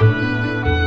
Música